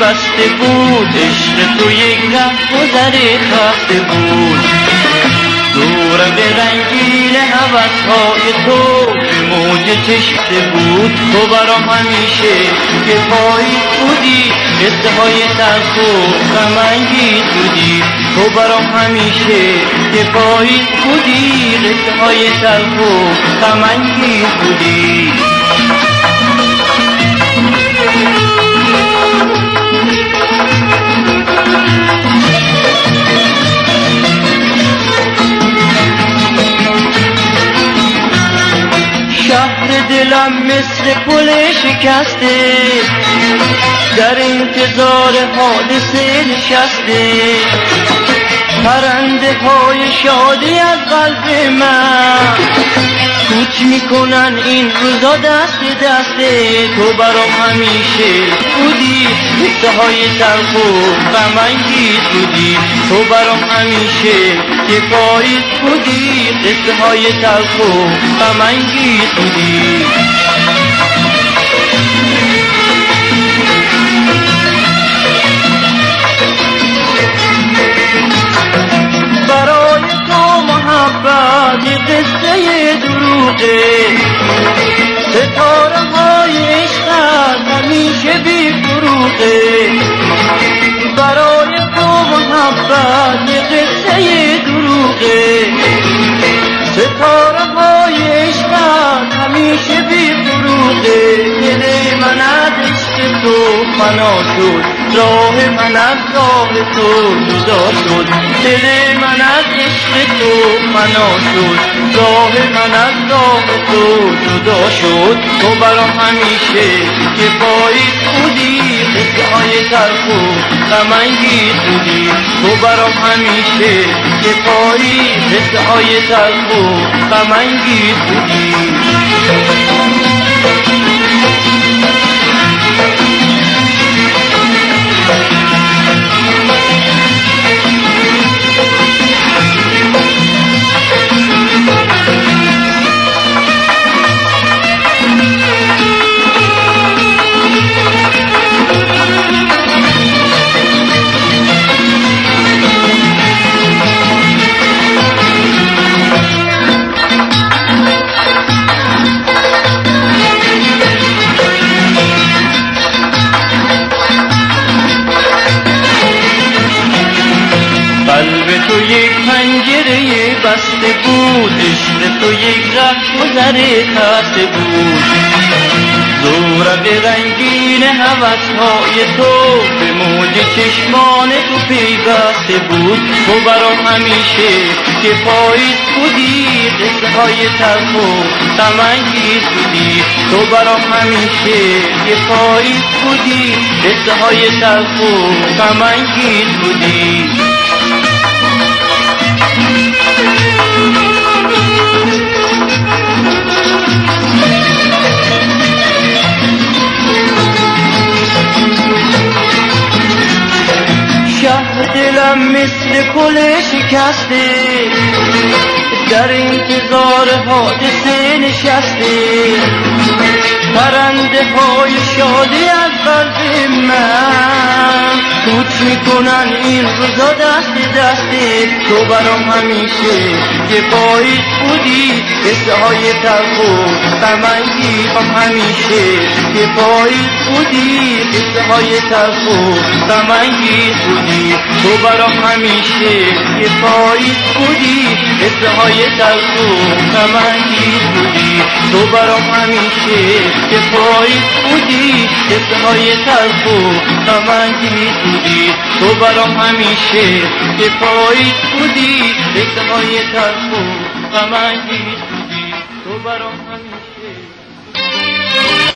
بسته بود عشق تو یک ره گذر خسته بود. دور به رنگین حوث های تو موج چشته بود. تو برام همیشه که پایی بودی قصه های تلخ و غمانگیز بودی. تو برام همیشه که پایی بودی قصه های تلخ و غمانگیز بودی. دلم مثل پل شکسته. در انتظار حادثه نشسته. پرنده های شادی از قلب من. کوچ می‌کنن این روزا دست دسته تو برام همیشه. بودی قصه های تلخ و غمانگیز بودی. تو برام همیشه که پاییز بودی. قصه های تلخ و غمانگیز بودی. ستاره های عشقت همیشه بی فروغه. برای تو محبت یه قصه دروغه. ستاره های عشقت همیشه بی فروغه. دل من از عشق تو فنا شد. راه من از راه تو جدا شد. دل من از عشق تو فنا شد. راه من از راه تو جدا شد. تو برام همیشه که پاییز بودی قصه های تلخ و غمانگیز بودی. تو برام همیشه که پاییز قصه های تلخ و غمانگیز بودی. بسته بود عشق تو یک ره گذر خسته بود. زورق رنگین حوث های تو به موج چشمان تو پیوسته بود. تو برام همیشه که پاییز بودی قصه های تلخ و غمانگیز بودی. تو برام همیشه که پاییز بودی قصه های تلخ و غمانگیز بودی. مثل پل شکسته. در انتظار حادثه نشسته پرنده های شادی از قلب من. کوچ می‌کنن این روزا دست دسته تو برام همیشه یه پاییز بودی. قصه های تلخ و غمانگیزم همیشه یه پاییز بودی. قصه های تلخ و بودی. تو برام همیشه یه پاییز بودی. قصه های تلخ و غمانگیز بودی. تو برام همیشه یه پاییز بودی. قصه های تلخ و غمانگیز بودی. تو برام همیشه یه پاییز بودی. قصه های تلخ و غمانگیز بودی. تو برام همیشه